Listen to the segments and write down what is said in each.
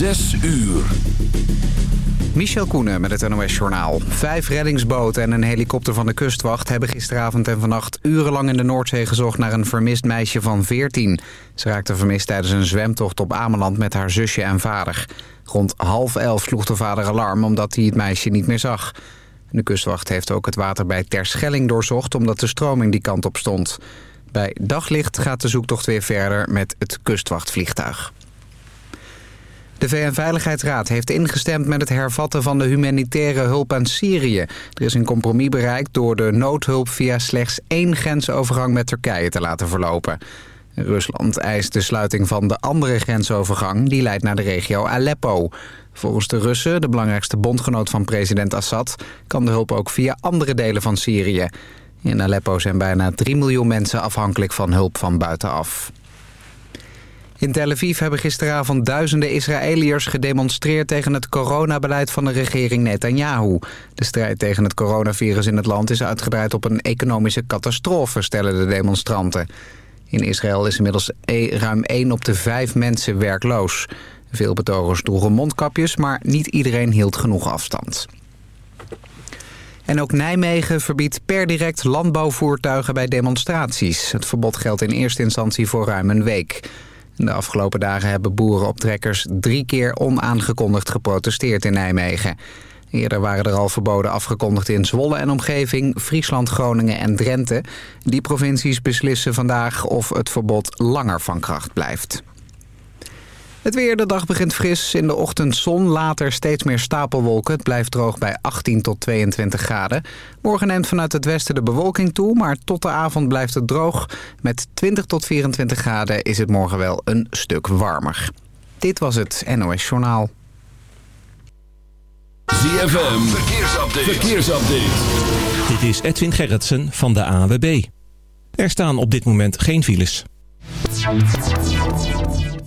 Zes uur. Michel Koenen met het NOS-journaal. Vijf reddingsboten en een helikopter van de kustwacht... hebben gisteravond en vannacht urenlang in de Noordzee gezocht... naar een vermist meisje van 14. Ze raakte vermist tijdens een zwemtocht op Ameland met haar zusje en vader. Rond half elf sloeg de vader alarm omdat hij het meisje niet meer zag. De kustwacht heeft ook het water bij Terschelling doorzocht... omdat de stroming die kant op stond. Bij daglicht gaat de zoektocht weer verder met het kustwachtvliegtuig. De VN-veiligheidsraad heeft ingestemd met het hervatten van de humanitaire hulp aan Syrië. Er is een compromis bereikt door de noodhulp via slechts één grensovergang met Turkije te laten verlopen. Rusland eist de sluiting van de andere grensovergang, die leidt naar de regio Aleppo. Volgens de Russen, de belangrijkste bondgenoot van president Assad, kan de hulp ook via andere delen van Syrië. In Aleppo zijn bijna 3 miljoen mensen afhankelijk van hulp van buitenaf. In Tel Aviv hebben gisteravond duizenden Israëliërs gedemonstreerd tegen het coronabeleid van de regering Netanyahu. De strijd tegen het coronavirus in het land is uitgebreid op een economische catastrofe, stellen de demonstranten. In Israël is inmiddels e- ruim 1 op de 5 mensen werkloos. Veel betogers droegen mondkapjes, maar niet iedereen hield genoeg afstand. En ook Nijmegen verbiedt per direct landbouwvoertuigen bij demonstraties. Het verbod geldt in eerste instantie voor ruim een week. De afgelopen dagen hebben boeren op trekkers drie keer onaangekondigd geprotesteerd in Nijmegen. Eerder waren er al verboden afgekondigd in Zwolle en omgeving, Friesland, Groningen en Drenthe. Die provincies beslissen vandaag of het verbod langer van kracht blijft. Het weer, de dag begint fris. In de ochtend zon, later steeds meer stapelwolken. Het blijft droog bij 18 tot 22 graden. Morgen neemt vanuit het westen de bewolking toe, maar tot de avond blijft het droog. Met 20 tot 24 graden is het morgen wel een stuk warmer. Dit was het NOS Journaal. ZFM, verkeersupdate. verkeersupdate. Dit is Edwin Gerritsen van de AWB. Er staan op dit moment geen files.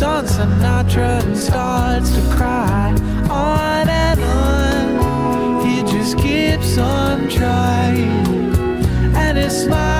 Sun Sinatra starts to cry on and on. He just keeps on trying, and his smile.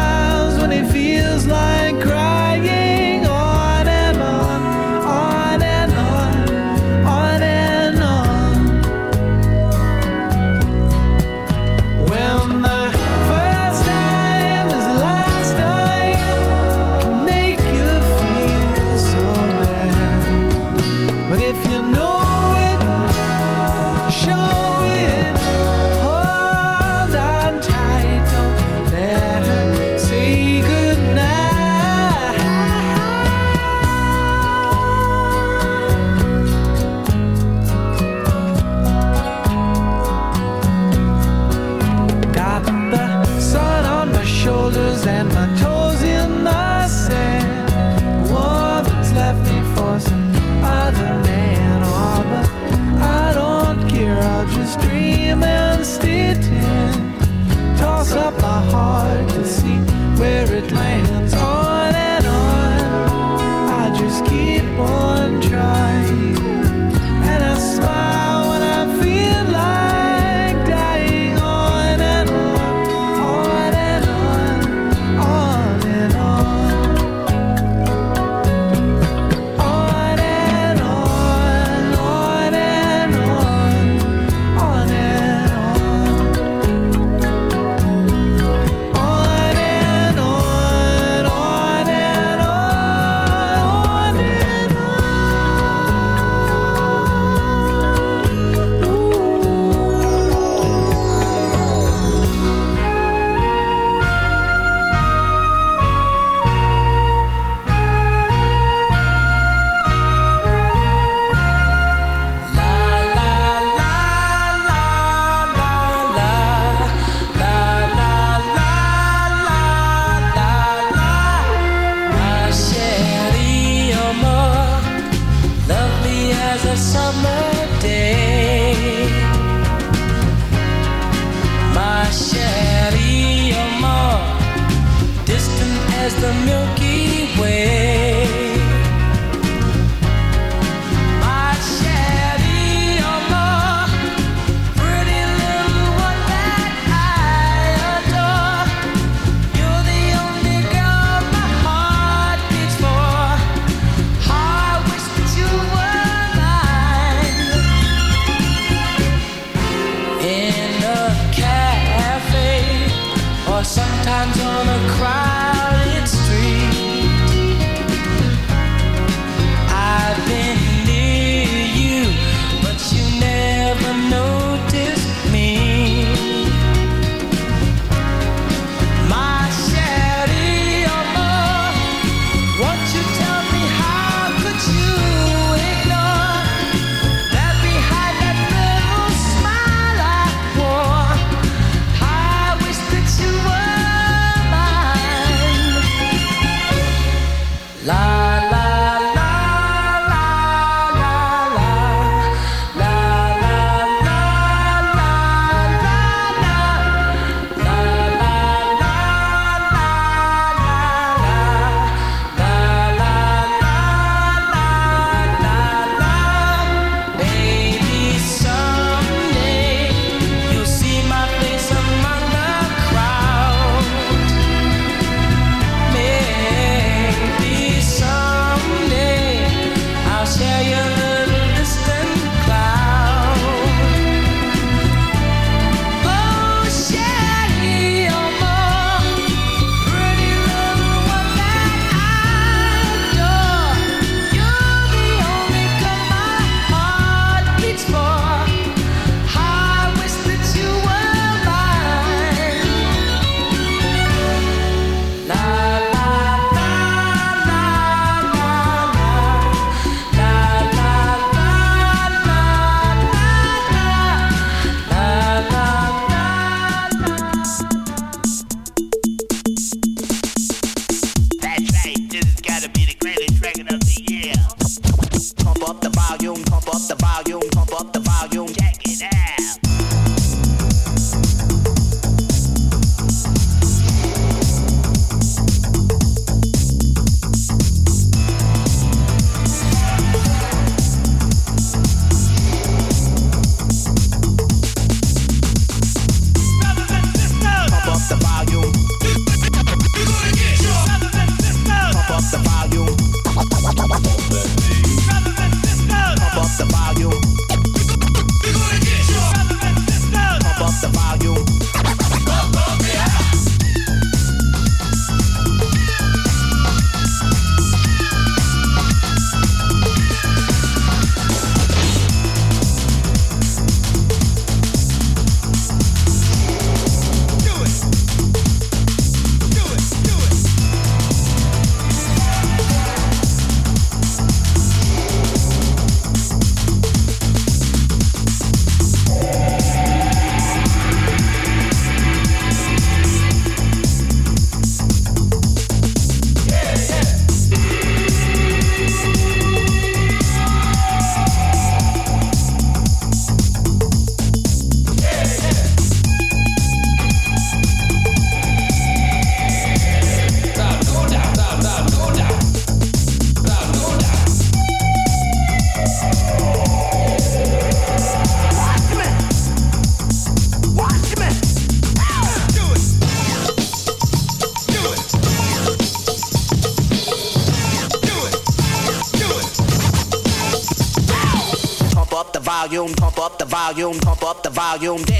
volume down.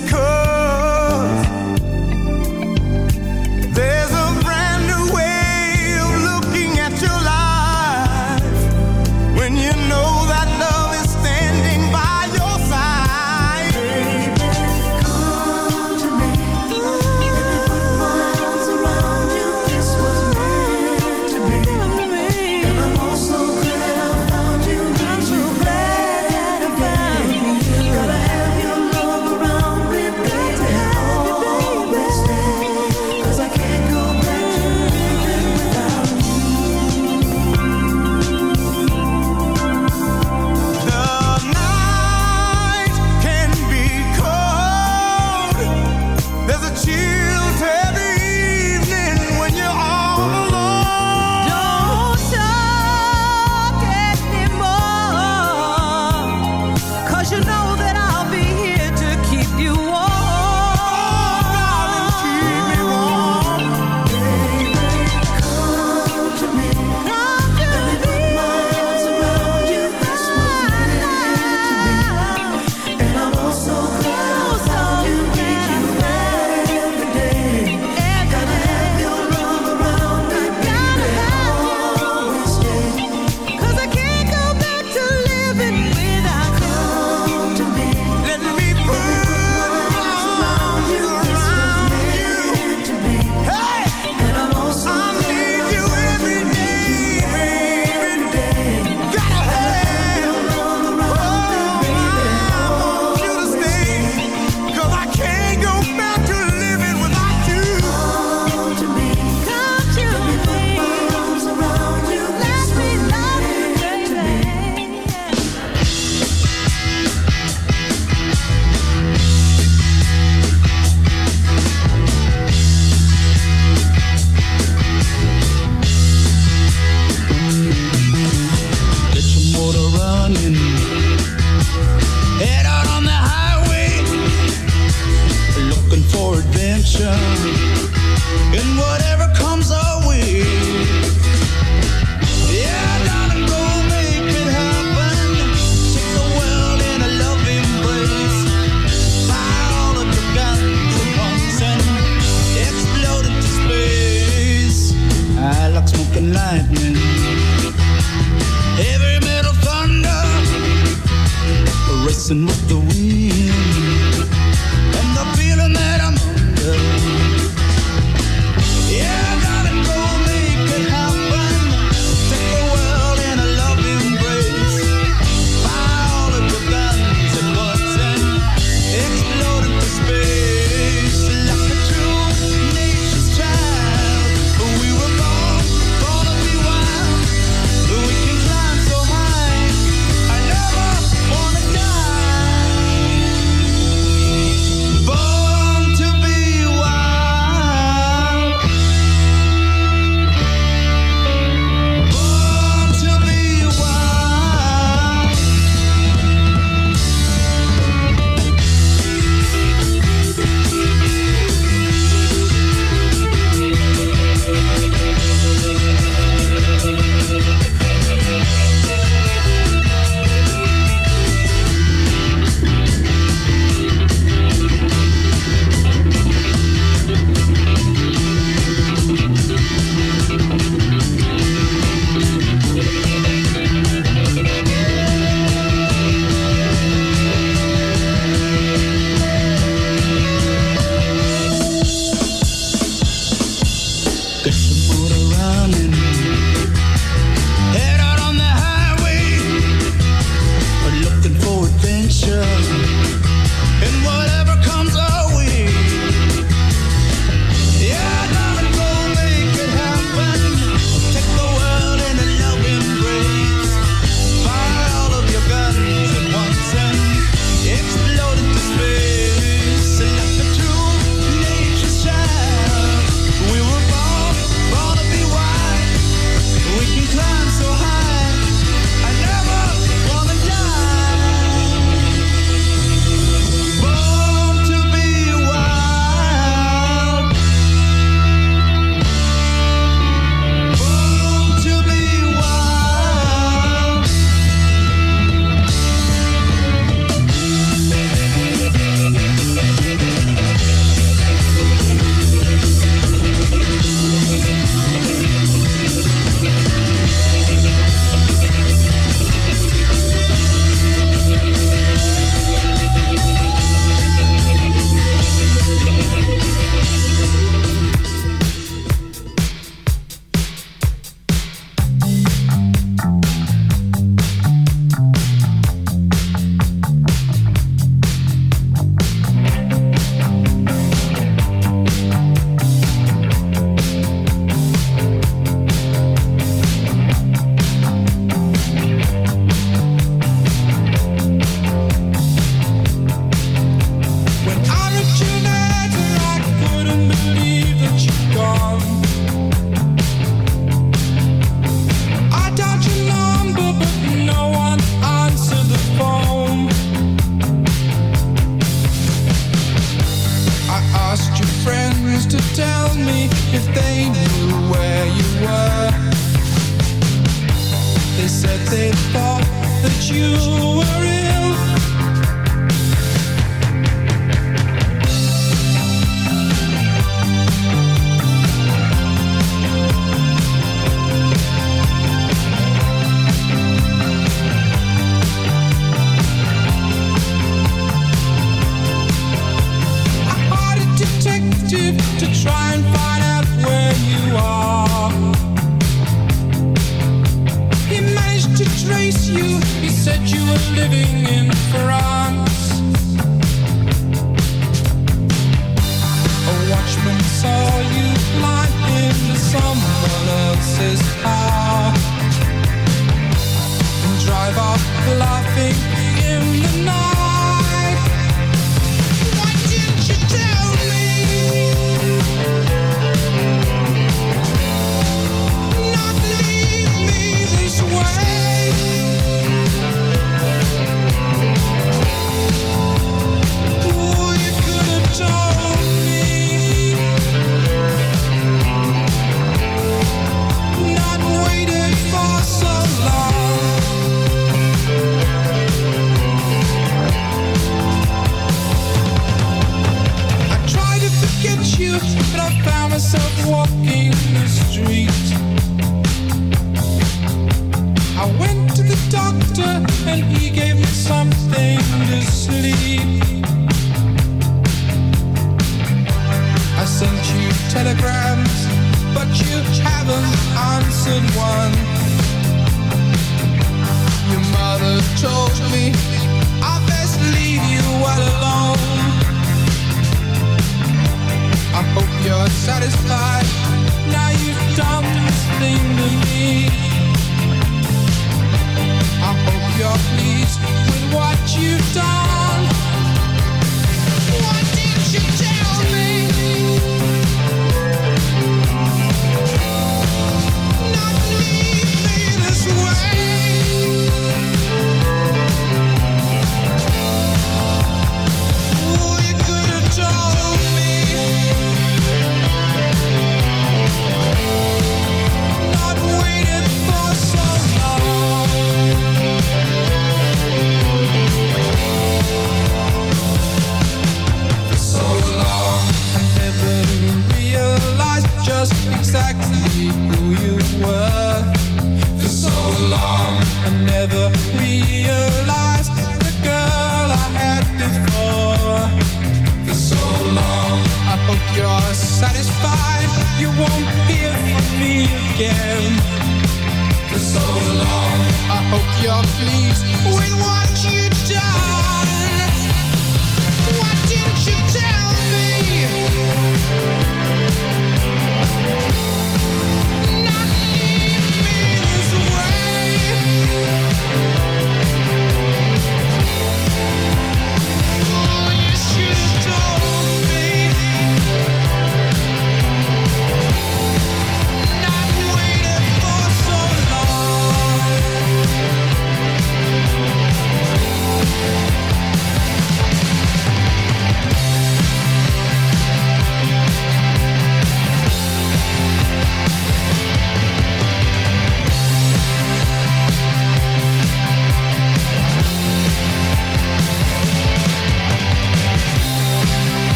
because